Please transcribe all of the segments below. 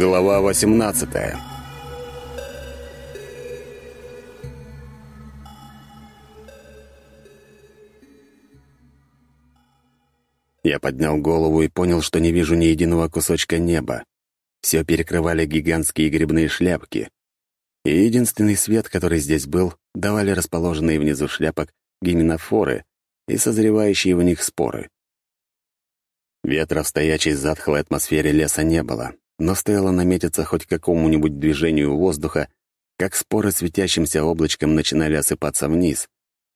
Глава 18 Я поднял голову и понял, что не вижу ни единого кусочка неба. Все перекрывали гигантские грибные шляпки. И единственный свет, который здесь был, давали расположенные внизу шляпок гименофоры и созревающие в них споры. Ветра в стоячей затхлой атмосфере леса не было, но стоило наметиться хоть какому-нибудь движению воздуха, как споры светящимся облачком начинали осыпаться вниз,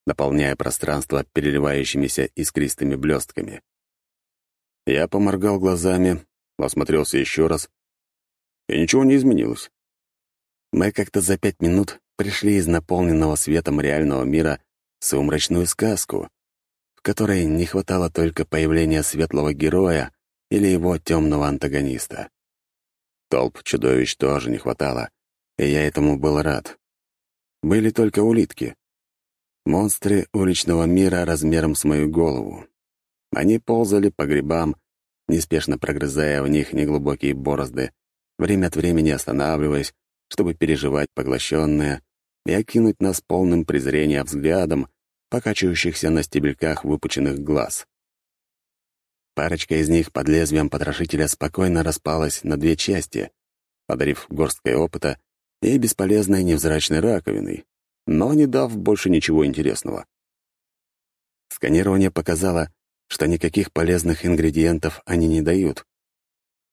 наполняя пространство переливающимися искристыми блестками. Я поморгал глазами, осмотрелся еще раз, и ничего не изменилось. Мы как-то за пять минут пришли из наполненного светом реального мира в сумрачную сказку, в которой не хватало только появления светлого героя или его темного антагониста. Толп чудовищ тоже не хватало, и я этому был рад. Были только улитки. Монстры уличного мира размером с мою голову. Они ползали по грибам, неспешно прогрызая в них неглубокие борозды, время от времени останавливаясь, чтобы переживать поглощенное и окинуть нас полным презрения взглядом, покачивающихся на стебельках выпученных глаз. Парочка из них под лезвием потрошителя спокойно распалась на две части, подарив горсткой опыта и бесполезной невзрачной раковиной, но не дав больше ничего интересного. Сканирование показало, что никаких полезных ингредиентов они не дают.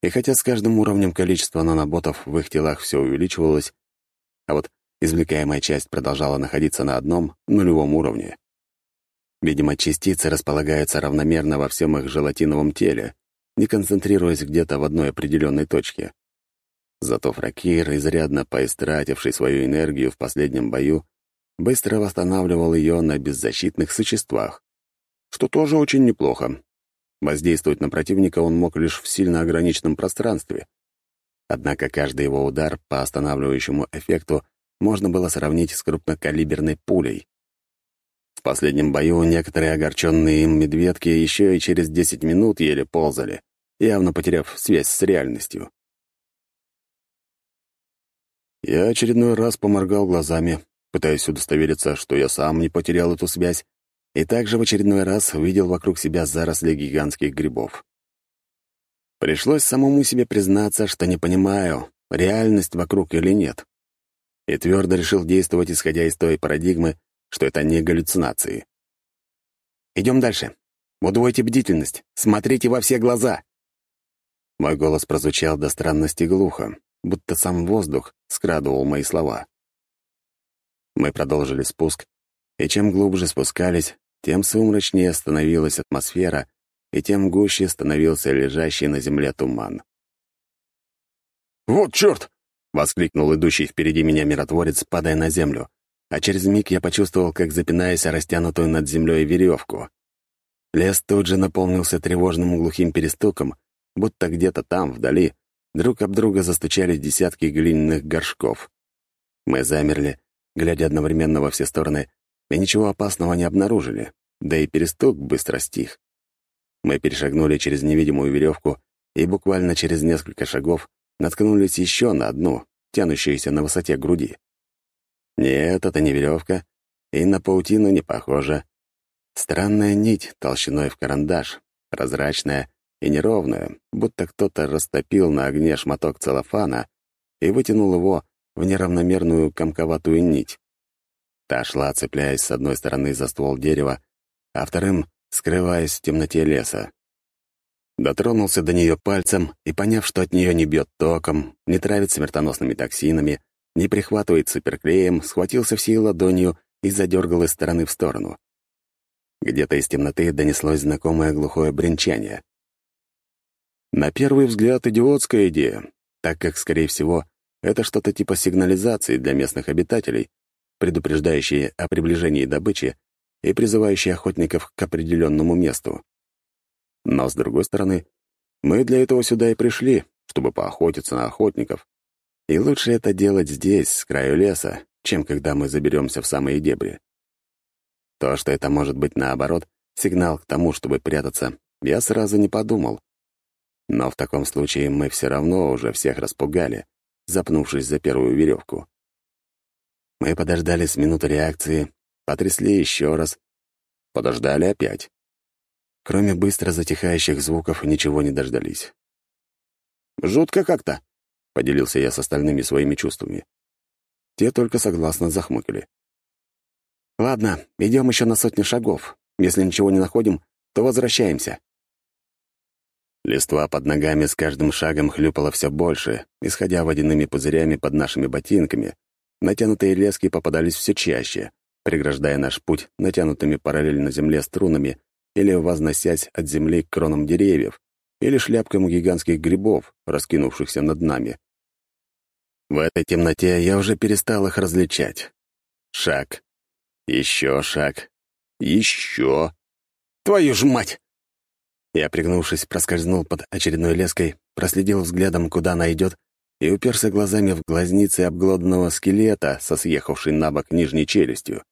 И хотя с каждым уровнем количество наноботов в их телах все увеличивалось, а вот извлекаемая часть продолжала находиться на одном, нулевом уровне. Видимо, частицы располагаются равномерно во всем их желатиновом теле, не концентрируясь где-то в одной определенной точке. Зато Фракир, изрядно поистративший свою энергию в последнем бою, быстро восстанавливал ее на беззащитных существах что тоже очень неплохо. Воздействовать на противника он мог лишь в сильно ограниченном пространстве. Однако каждый его удар по останавливающему эффекту можно было сравнить с крупнокалиберной пулей. В последнем бою некоторые огорченные им медведки еще и через 10 минут еле ползали, явно потеряв связь с реальностью. Я очередной раз поморгал глазами, пытаясь удостовериться, что я сам не потерял эту связь, и также в очередной раз увидел вокруг себя заросли гигантских грибов. Пришлось самому себе признаться, что не понимаю, реальность вокруг или нет. И твердо решил действовать, исходя из той парадигмы, что это не галлюцинации. «Идем дальше. Удвойте бдительность. Смотрите во все глаза!» Мой голос прозвучал до странности глухо, будто сам воздух скрадывал мои слова. Мы продолжили спуск, и чем глубже спускались, тем сумрачнее становилась атмосфера, и тем гуще становился лежащий на земле туман. «Вот черт!» — воскликнул идущий впереди меня миротворец, падая на землю, а через миг я почувствовал, как запинаясь растянутую над землей веревку. Лес тут же наполнился тревожным глухим перестуком, будто где-то там, вдали, друг об друга застучали десятки глиняных горшков. Мы замерли, глядя одновременно во все стороны, и ничего опасного не обнаружили, да и перестук быстро стих. Мы перешагнули через невидимую веревку и буквально через несколько шагов наткнулись еще на одну, тянущуюся на высоте груди. Нет, это не веревка, и на паутину не похоже. Странная нить толщиной в карандаш, прозрачная и неровная, будто кто-то растопил на огне шматок целлофана и вытянул его в неравномерную комковатую нить. Та шла, цепляясь с одной стороны за ствол дерева, а вторым — скрываясь в темноте леса. Дотронулся до нее пальцем и, поняв, что от нее не бьет током, не травит смертоносными токсинами, не прихватывает суперклеем, схватился всей ладонью и задергал из стороны в сторону. Где-то из темноты донеслось знакомое глухое бренчание. На первый взгляд идиотская идея, так как, скорее всего, это что-то типа сигнализации для местных обитателей, предупреждающие о приближении добычи и призывающие охотников к определенному месту. Но, с другой стороны, мы для этого сюда и пришли, чтобы поохотиться на охотников. И лучше это делать здесь, с краю леса, чем когда мы заберемся в самые дебри. То, что это может быть наоборот, сигнал к тому, чтобы прятаться, я сразу не подумал. Но в таком случае мы все равно уже всех распугали, запнувшись за первую веревку. Мы подождали с минуты реакции, потрясли еще раз, подождали опять. Кроме быстро затихающих звуков, ничего не дождались. «Жутко как-то», — поделился я с остальными своими чувствами. Те только согласно захмыкали. «Ладно, идем еще на сотню шагов. Если ничего не находим, то возвращаемся». Листва под ногами с каждым шагом хлюпала все больше, исходя водяными пузырями под нашими ботинками. Натянутые лески попадались все чаще, преграждая наш путь натянутыми параллельно земле струнами или возносясь от земли к кронам деревьев, или шляпкам гигантских грибов, раскинувшихся над нами. В этой темноте я уже перестал их различать. Шаг. Еще шаг. Еще. Твою ж мать! Я, пригнувшись, проскользнул под очередной леской, проследил взглядом, куда она идет, и уперся глазами в глазницы обглоданного скелета со съехавшей на бок нижней челюстью.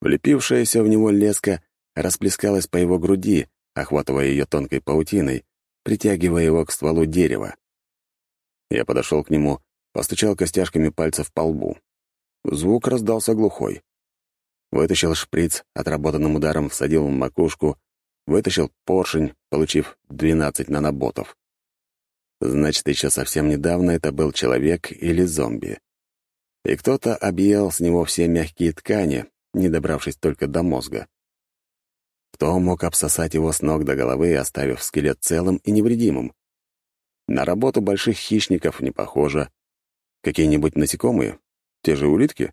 Влепившаяся в него леска расплескалась по его груди, охватывая ее тонкой паутиной, притягивая его к стволу дерева. Я подошел к нему, постучал костяшками пальцев по лбу. Звук раздался глухой. Вытащил шприц, отработанным ударом всадил в макушку, вытащил поршень, получив 12 наноботов. Значит, еще совсем недавно это был человек или зомби. И кто-то объел с него все мягкие ткани, не добравшись только до мозга. Кто мог обсосать его с ног до головы, оставив скелет целым и невредимым? На работу больших хищников не похоже. Какие-нибудь насекомые? Те же улитки?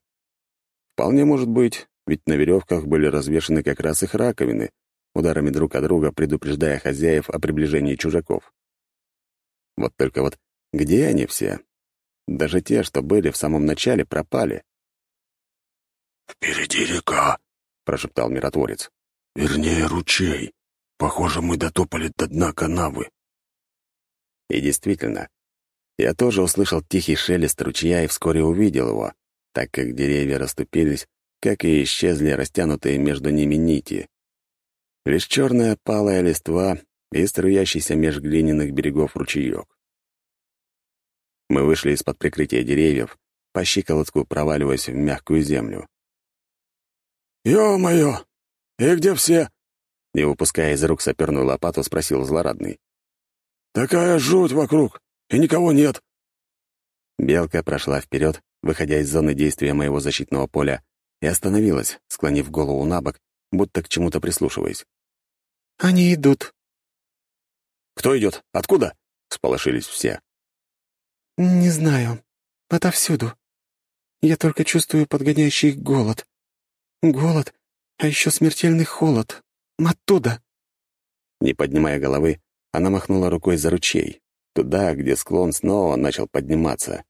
Вполне может быть, ведь на веревках были развешаны как раз их раковины, ударами друг от друга предупреждая хозяев о приближении чужаков. Вот только вот где они все? Даже те, что были в самом начале, пропали. «Впереди река», — прошептал миротворец. Вернее, ручей. Похоже, мы дотопали до дна канавы. И действительно, я тоже услышал тихий шелест ручья и вскоре увидел его, так как деревья расступились, как и исчезли растянутые между ними нити. Лишь черная палая листва и струящийся меж глиняных берегов ручеек. Мы вышли из-под прикрытия деревьев, по щиколотку проваливаясь в мягкую землю. «Ё-моё! «И где все?» Не выпуская из рук саперную лопату, спросил злорадный. «Такая жуть вокруг, и никого нет». Белка прошла вперед, выходя из зоны действия моего защитного поля, и остановилась, склонив голову на бок, будто к чему-то прислушиваясь. «Они идут». «Кто идет? Откуда?» — сполошились все. «Не знаю. Отовсюду. Я только чувствую подгоняющий голод. Голод а еще смертельный холод. Оттуда!» Не поднимая головы, она махнула рукой за ручей, туда, где склон снова начал подниматься.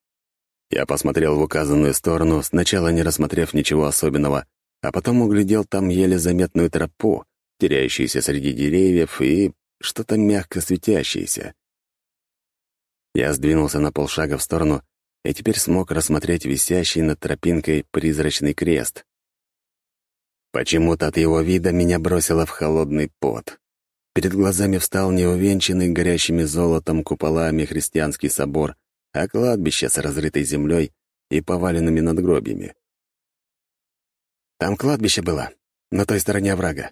Я посмотрел в указанную сторону, сначала не рассмотрев ничего особенного, а потом углядел там еле заметную тропу, теряющуюся среди деревьев и что-то мягко светящееся. Я сдвинулся на полшага в сторону и теперь смог рассмотреть висящий над тропинкой призрачный крест. Почему-то от его вида меня бросило в холодный пот. Перед глазами встал неувенчанный горящими золотом куполами христианский собор, а кладбище с разрытой землей и поваленными надгробьями. Там кладбище было, на той стороне оврага.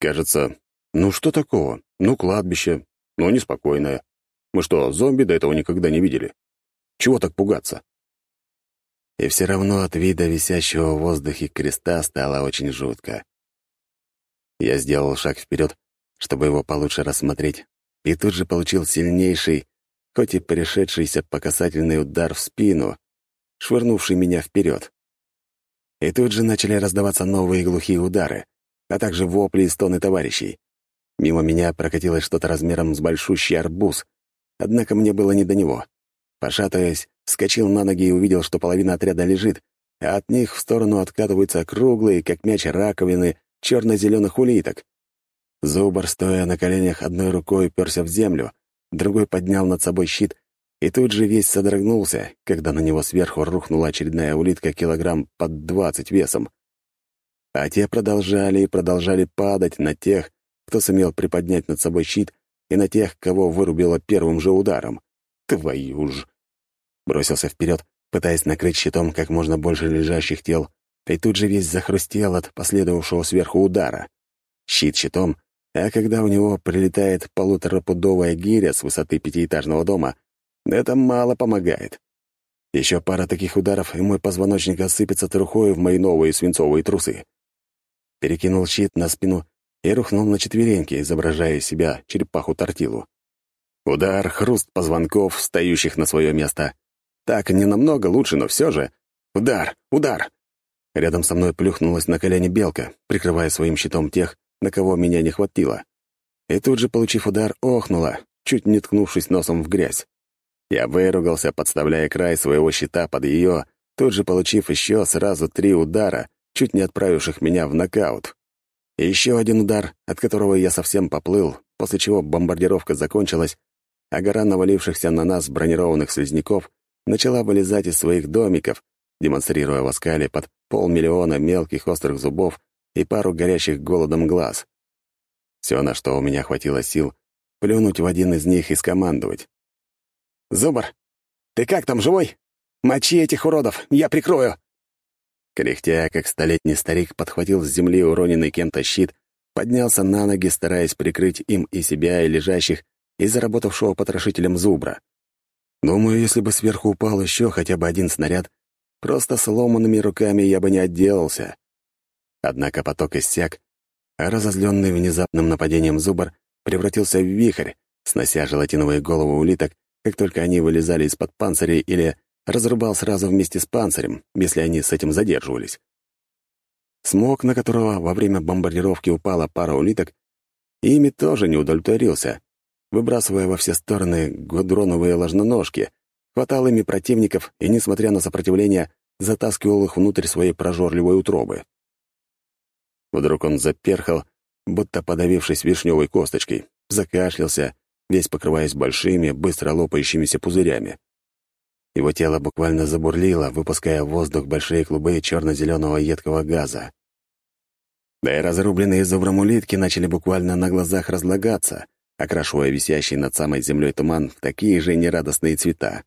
Кажется, ну что такого? Ну, кладбище, ну, неспокойное. Мы что, зомби до этого никогда не видели? Чего так пугаться? И все равно от вида висящего в воздухе креста стало очень жутко. Я сделал шаг вперед, чтобы его получше рассмотреть, и тут же получил сильнейший, хоть и пришедшийся по касательный удар в спину, швырнувший меня вперед. И тут же начали раздаваться новые глухие удары, а также вопли и стоны товарищей. Мимо меня прокатилось что-то размером с большущий арбуз, однако мне было не до него. Пошатываясь, вскочил на ноги и увидел, что половина отряда лежит, а от них в сторону откатываются круглые, как мяч, раковины черно-зеленых улиток. Зубар, стоя на коленях, одной рукой уперся в землю, другой поднял над собой щит и тут же весь содрогнулся, когда на него сверху рухнула очередная улитка килограмм под двадцать весом. А те продолжали и продолжали падать на тех, кто сумел приподнять над собой щит и на тех, кого вырубило первым же ударом. Твою ж! Бросился вперед, пытаясь накрыть щитом как можно больше лежащих тел, и тут же весь захрустел от последовавшего сверху удара. Щит щитом, а когда у него прилетает полуторапудовая гиря с высоты пятиэтажного дома, это мало помогает. Еще пара таких ударов, и мой позвоночник осыпется трухой в мои новые свинцовые трусы. Перекинул щит на спину и рухнул на четвереньки, изображая из себя черепаху-тортилу. Удар, хруст позвонков, встающих на свое место. Так не намного лучше, но все же. Удар! Удар! Рядом со мной плюхнулась на колени белка, прикрывая своим щитом тех, на кого меня не хватило. И тут же, получив удар, охнула, чуть не ткнувшись носом в грязь. Я выругался, подставляя край своего щита под ее, тут же получив еще сразу три удара, чуть не отправивших меня в нокаут. И еще один удар, от которого я совсем поплыл, после чего бомбардировка закончилась, а гора навалившихся на нас бронированных слизняков начала вылезать из своих домиков, демонстрируя в оскале под полмиллиона мелких острых зубов и пару горящих голодом глаз. Все, на что у меня хватило сил, плюнуть в один из них и скомандовать. «Зубр, ты как там, живой? Мочи этих уродов, я прикрою!» Кряхтя, как столетний старик, подхватил с земли уроненный кем-то щит, поднялся на ноги, стараясь прикрыть им и себя, и лежащих, и заработавшего потрошителем зубра. Думаю, если бы сверху упал еще хотя бы один снаряд, просто сломанными руками я бы не отделался. Однако поток иссяк, а разозленный внезапным нападением зубр превратился в вихрь, снося желатиновые головы улиток, как только они вылезали из-под панцирей или разрубал сразу вместе с панцирем, если они с этим задерживались. Смог, на которого во время бомбардировки упала пара улиток, ими тоже не удовлетворился, выбрасывая во все стороны гудроновые ложноножки, хватал ими противников и, несмотря на сопротивление, затаскивал их внутрь своей прожорливой утробы. Вдруг он заперхал, будто подавившись вишневой косточкой, закашлялся, весь покрываясь большими, быстро лопающимися пузырями. Его тело буквально забурлило, выпуская в воздух большие клубы черно-зеленого едкого газа. Да и разрубленные зубром улитки начали буквально на глазах разлагаться, окрашивая висящий над самой землей туман в такие же нерадостные цвета.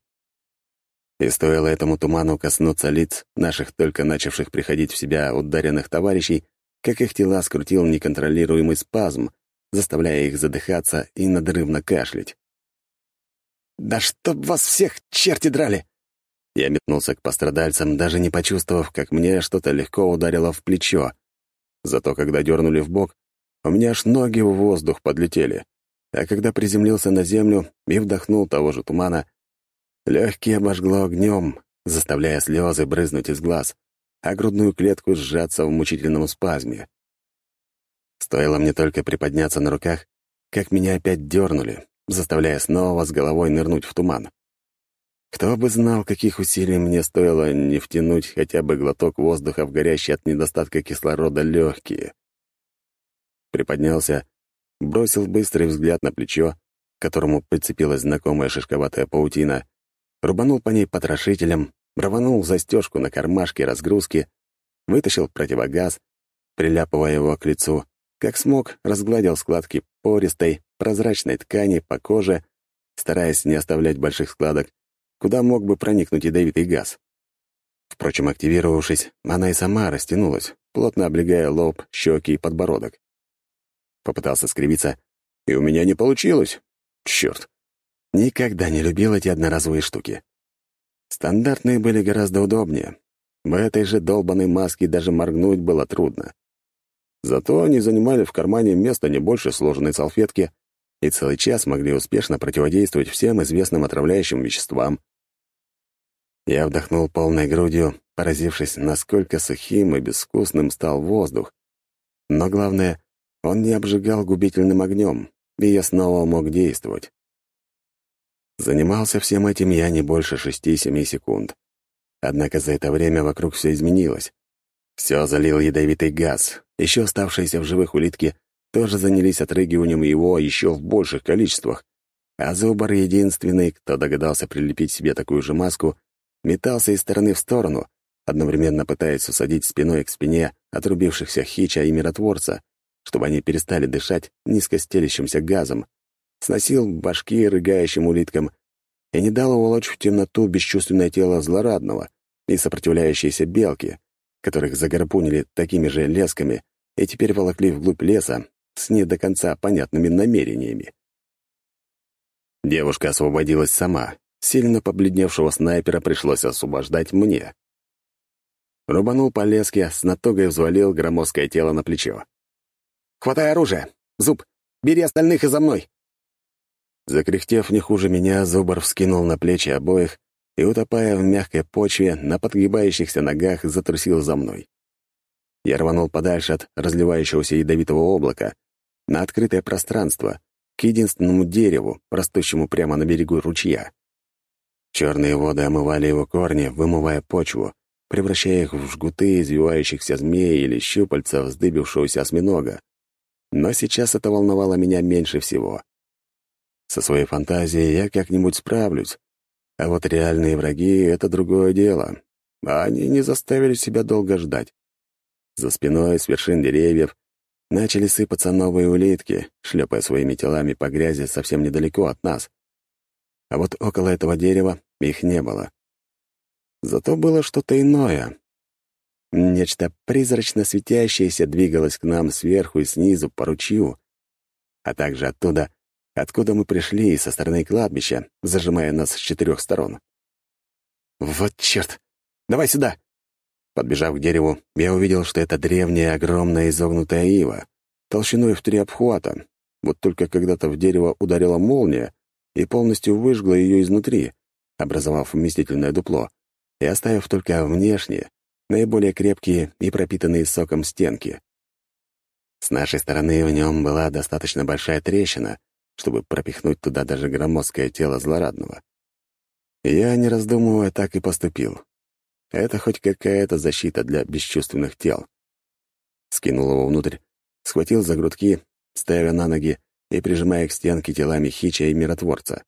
И стоило этому туману коснуться лиц наших только начавших приходить в себя ударенных товарищей, как их тела скрутил неконтролируемый спазм, заставляя их задыхаться и надрывно кашлять. «Да чтоб вас всех черти драли!» Я метнулся к пострадальцам, даже не почувствовав, как мне что-то легко ударило в плечо. Зато когда дернули в бок, у меня аж ноги в воздух подлетели. А когда приземлился на землю и вдохнул того же тумана, легкие обожгло огнем, заставляя слезы брызнуть из глаз, а грудную клетку сжаться в мучительном спазме. Стоило мне только приподняться на руках, как меня опять дернули, заставляя снова с головой нырнуть в туман. Кто бы знал, каких усилий мне стоило не втянуть хотя бы глоток воздуха в горящие от недостатка кислорода легкие. Приподнялся, бросил быстрый взгляд на плечо, к которому прицепилась знакомая шишковатая паутина, рубанул по ней потрошителем, рванул застежку на кармашке разгрузки, вытащил противогаз, приляпывая его к лицу, как смог, разгладил складки пористой, прозрачной ткани по коже, стараясь не оставлять больших складок, куда мог бы проникнуть ядовитый газ. Впрочем, активировавшись, она и сама растянулась, плотно облегая лоб, щеки и подбородок. Попытался скривиться, и у меня не получилось. Черт! Никогда не любил эти одноразовые штуки. Стандартные были гораздо удобнее. В этой же долбанной маске даже моргнуть было трудно. Зато они занимали в кармане место не больше сложенной салфетки и целый час могли успешно противодействовать всем известным отравляющим веществам. Я вдохнул полной грудью, поразившись, насколько сухим и безвкусным стал воздух. Но главное, он не обжигал губительным огнем, и я снова мог действовать. Занимался всем этим я не больше шести-семи секунд. Однако за это время вокруг все изменилось. Все залил ядовитый газ. Еще оставшиеся в живых улитки тоже занялись отрыгиванием его еще в больших количествах. А Зубар, единственный, кто догадался прилепить себе такую же маску, метался из стороны в сторону, одновременно пытаясь усадить спиной к спине отрубившихся хича и миротворца, чтобы они перестали дышать низкостелящимся газом, сносил башки рыгающим улиткам и не дал уволочь в темноту бесчувственное тело злорадного и сопротивляющейся белки, которых загорпунили такими же лесками и теперь волокли вглубь леса с не до конца понятными намерениями. Девушка освободилась сама. Сильно побледневшего снайпера пришлось освобождать мне. Рубанул по леске, с натугой взвалил громоздкое тело на плечо. «Хватай оружие! Зуб, бери остальных и за мной!» Закряхтев не хуже меня, Зубар вскинул на плечи обоих и, утопая в мягкой почве, на подгибающихся ногах затрусил за мной. Я рванул подальше от разливающегося ядовитого облака, на открытое пространство, к единственному дереву, растущему прямо на берегу ручья. Черные воды омывали его корни, вымывая почву, превращая их в жгуты извивающихся змей или щупальца вздыбившегося осьминога. Но сейчас это волновало меня меньше всего. Со своей фантазией я как-нибудь справлюсь, а вот реальные враги — это другое дело. А они не заставили себя долго ждать. За спиной с вершин деревьев начали сыпаться новые улитки, шлепая своими телами по грязи совсем недалеко от нас. А вот около этого дерева их не было. Зато было что-то иное. Нечто призрачно светящееся двигалось к нам сверху и снизу по ручью, а также оттуда откуда мы пришли, со стороны кладбища, зажимая нас с четырех сторон. «Вот черт! Давай сюда!» Подбежав к дереву, я увидел, что это древняя огромная изогнутая ива, толщиной в три обхвата. Вот только когда-то в дерево ударила молния и полностью выжгла ее изнутри, образовав вместительное дупло, и оставив только внешние, наиболее крепкие и пропитанные соком стенки. С нашей стороны в нем была достаточно большая трещина, чтобы пропихнуть туда даже громоздкое тело злорадного. я, не раздумывая, так и поступил. Это хоть какая-то защита для бесчувственных тел. Скинул его внутрь, схватил за грудки, ставя на ноги и прижимая к стенке телами Хича и Миротворца.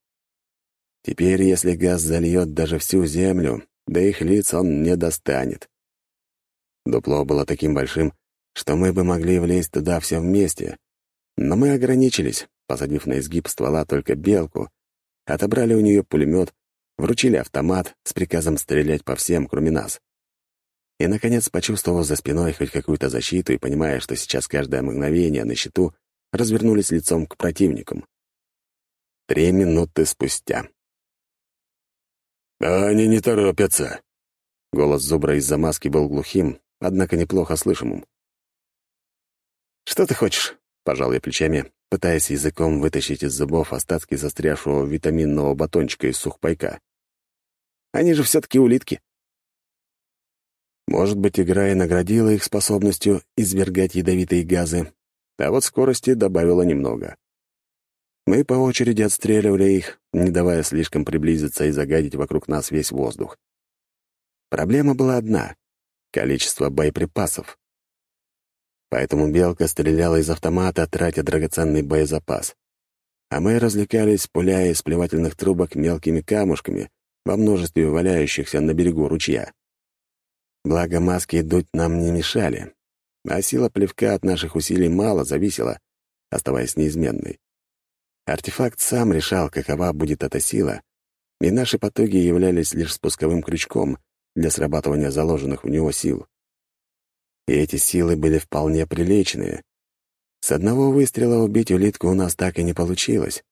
Теперь, если газ зальет даже всю землю, до их лиц он не достанет. Дупло было таким большим, что мы бы могли влезть туда все вместе. Но мы ограничились, посадив на изгиб ствола только белку, отобрали у нее пулемет, вручили автомат с приказом стрелять по всем, кроме нас. И, наконец, почувствовав за спиной хоть какую-то защиту и понимая, что сейчас каждое мгновение на счету, развернулись лицом к противникам. Три минуты спустя. «Они не торопятся!» Голос Зубра из-за маски был глухим, однако неплохо слышимым. «Что ты хочешь?» — пожал я плечами, пытаясь языком вытащить из зубов остатки застрявшего витаминного батончика из сухпайка. «Они же все-таки улитки». Может быть, игра и наградила их способностью извергать ядовитые газы, а вот скорости добавила немного. Мы по очереди отстреливали их, не давая слишком приблизиться и загадить вокруг нас весь воздух. Проблема была одна — количество боеприпасов поэтому Белка стреляла из автомата, тратя драгоценный боезапас. А мы развлекались, пуляя из плевательных трубок мелкими камушками во множестве валяющихся на берегу ручья. Благо маски дуть нам не мешали, а сила плевка от наших усилий мало зависела, оставаясь неизменной. Артефакт сам решал, какова будет эта сила, и наши потоки являлись лишь спусковым крючком для срабатывания заложенных в него сил и эти силы были вполне приличные. С одного выстрела убить улитку у нас так и не получилось.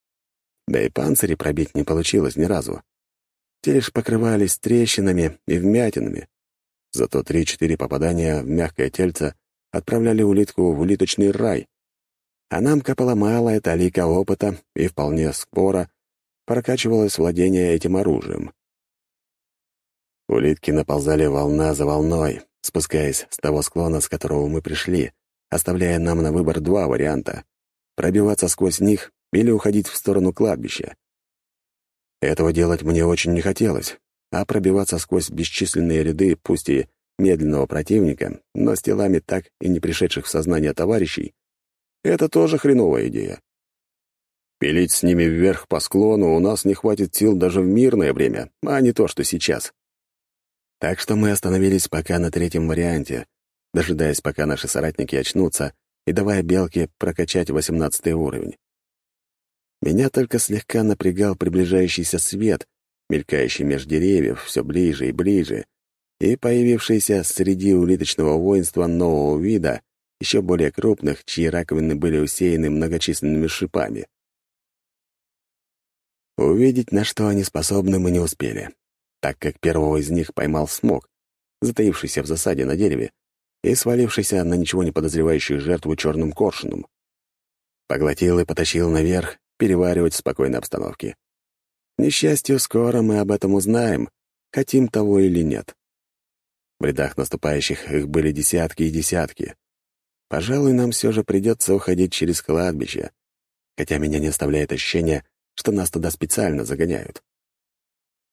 Да и панцири пробить не получилось ни разу. Те лишь покрывались трещинами и вмятинами. Зато три-четыре попадания в мягкое тельце отправляли улитку в улиточный рай. А нам капала малая талика опыта и вполне скоро прокачивалось владение этим оружием. Улитки наползали волна за волной, спускаясь с того склона, с которого мы пришли, оставляя нам на выбор два варианта — пробиваться сквозь них или уходить в сторону кладбища. Этого делать мне очень не хотелось, а пробиваться сквозь бесчисленные ряды, пусть и медленного противника, но с телами так и не пришедших в сознание товарищей, это тоже хреновая идея. Пилить с ними вверх по склону у нас не хватит сил даже в мирное время, а не то, что сейчас. Так что мы остановились пока на третьем варианте, дожидаясь, пока наши соратники очнутся, и давая Белке прокачать восемнадцатый уровень. Меня только слегка напрягал приближающийся свет, мелькающий меж деревьев все ближе и ближе, и появившийся среди улиточного воинства нового вида, еще более крупных, чьи раковины были усеяны многочисленными шипами. Увидеть, на что они способны, мы не успели, так как первого из них поймал смог, затаившийся в засаде на дереве и свалившийся на ничего не подозревающую жертву черным коршуном. Поглотил и потащил наверх, переваривать в спокойной обстановке. К несчастью, скоро мы об этом узнаем, хотим того или нет. В рядах наступающих их были десятки и десятки. Пожалуй, нам все же придется уходить через кладбище, хотя меня не оставляет ощущение, что нас туда специально загоняют.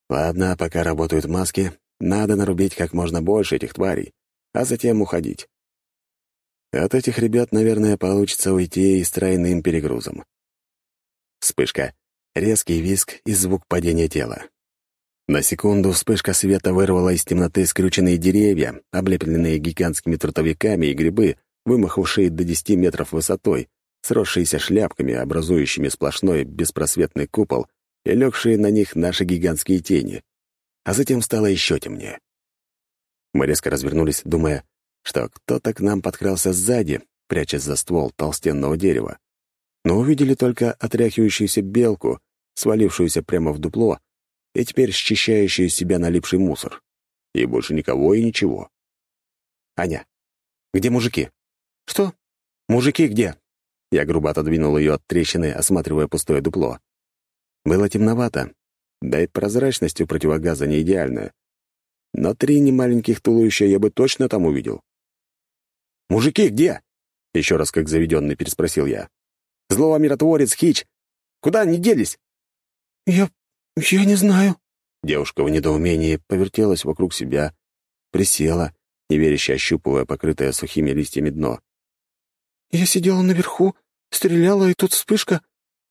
Ладно, пока работают маски, надо нарубить как можно больше этих тварей, а затем уходить. От этих ребят, наверное, получится уйти и с тройным перегрузом. Вспышка, резкий визг и звук падения тела. На секунду вспышка света вырвала из темноты скрюченные деревья, облепленные гигантскими трутовиками и грибы, вымахавшие до 10 метров высотой, сросшиеся шляпками, образующими сплошной беспросветный купол, и легшие на них наши гигантские тени. А затем стало еще темнее. Мы резко развернулись, думая, что кто-то к нам подкрался сзади, прячась за ствол толстенного дерева. Но увидели только отряхивающуюся белку, свалившуюся прямо в дупло, и теперь счищающую себя налипший мусор. И больше никого и ничего. «Аня, где мужики?» «Что? Мужики где?» Я грубо отодвинул ее от трещины, осматривая пустое дупло. Было темновато, да и прозрачность у противогаза не идеальная. Но три немаленьких туловища я бы точно там увидел. «Мужики где?» — еще раз как заведенный переспросил я. «Злого миротворец, Хич! Куда они делись?» «Я... я не знаю». Девушка в недоумении повертелась вокруг себя, присела, неверяще ощупывая покрытое сухими листьями дно. Я сидела наверху, стреляла, и тут вспышка.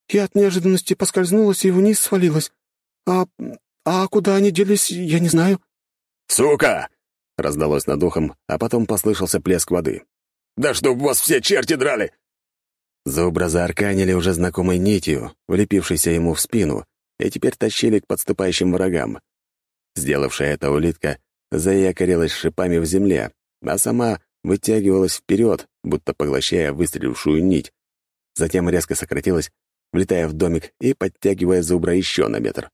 Я от неожиданности поскользнулась и вниз свалилась. А... а куда они делись, я не знаю». «Сука!» — раздалось над ухом, а потом послышался плеск воды. «Да чтоб вас все черти драли!» Зубра заарканили уже знакомой нитью, влепившейся ему в спину, и теперь тащили к подступающим врагам. Сделавшая это улитка заякорилась шипами в земле, а сама вытягивалась вперед, будто поглощая выстрелившую нить. Затем резко сократилась, влетая в домик и подтягивая зубра еще на метр.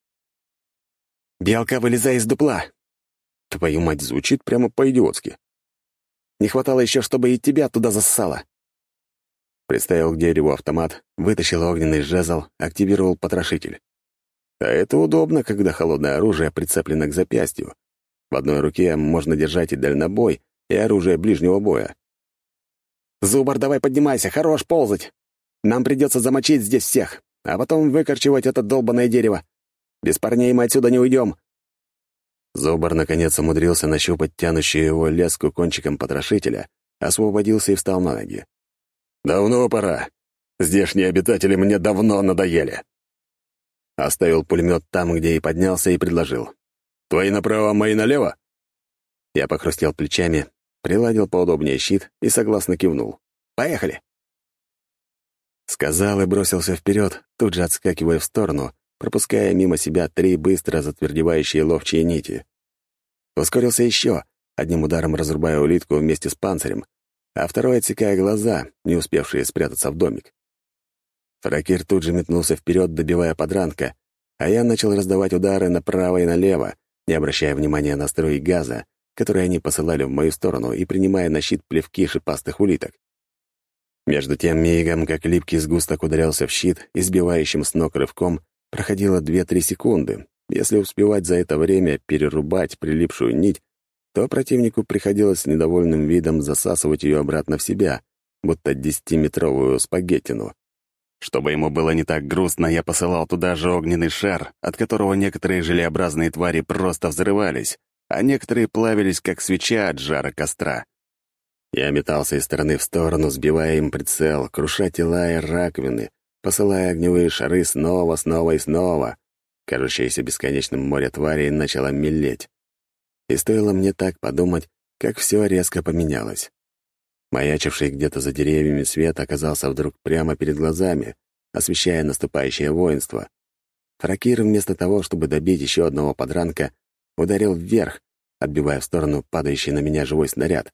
«Белка, вылезай из дупла!» Твою мать, звучит прямо по-идиотски. Не хватало еще, чтобы и тебя туда зассало. Приставил к дереву автомат, вытащил огненный жезл, активировал потрошитель. А это удобно, когда холодное оружие прицеплено к запястью. В одной руке можно держать и дальнобой, и оружие ближнего боя. «Зубар, давай поднимайся, хорош ползать! Нам придется замочить здесь всех, а потом выкорчевать это долбанное дерево. Без парней мы отсюда не уйдем!» Зубар наконец умудрился нащупать тянущую его леску кончиком потрошителя, освободился и встал на ноги. «Давно пора. Здешние обитатели мне давно надоели». Оставил пулемет там, где и поднялся, и предложил. «Твои направо, мои налево?» Я похрустел плечами, приладил поудобнее щит и согласно кивнул. «Поехали!» Сказал и бросился вперед, тут же отскакивая в сторону, пропуская мимо себя три быстро затвердевающие ловчие нити. Ускорился еще, одним ударом разрубая улитку вместе с панцирем, а второй отсекая глаза, не успевшие спрятаться в домик. Фракир тут же метнулся вперед, добивая подранка, а я начал раздавать удары направо и налево, не обращая внимания на струи газа, которые они посылали в мою сторону и принимая на щит плевки шипастых улиток. Между тем мигом, как липкий сгусток ударялся в щит, избивающим с ног рывком, проходило 2-3 секунды. Если успевать за это время перерубать прилипшую нить, то противнику приходилось с недовольным видом засасывать ее обратно в себя, будто десятиметровую спагеттину. Чтобы ему было не так грустно, я посылал туда же огненный шар, от которого некоторые желеобразные твари просто взрывались, а некоторые плавились, как свеча от жара костра. Я метался из стороны в сторону, сбивая им прицел, круша тела и раковины, посылая огневые шары снова, снова и снова. Кажущееся бесконечным море тварей начало мелеть. И стоило мне так подумать, как все резко поменялось. Маячивший где-то за деревьями свет оказался вдруг прямо перед глазами, освещая наступающее воинство. Фракир вместо того, чтобы добить еще одного подранка, ударил вверх, отбивая в сторону падающий на меня живой снаряд.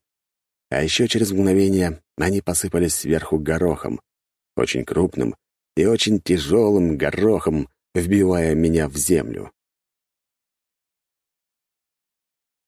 А еще через мгновение они посыпались сверху горохом, очень крупным и очень тяжелым горохом, вбивая меня в землю.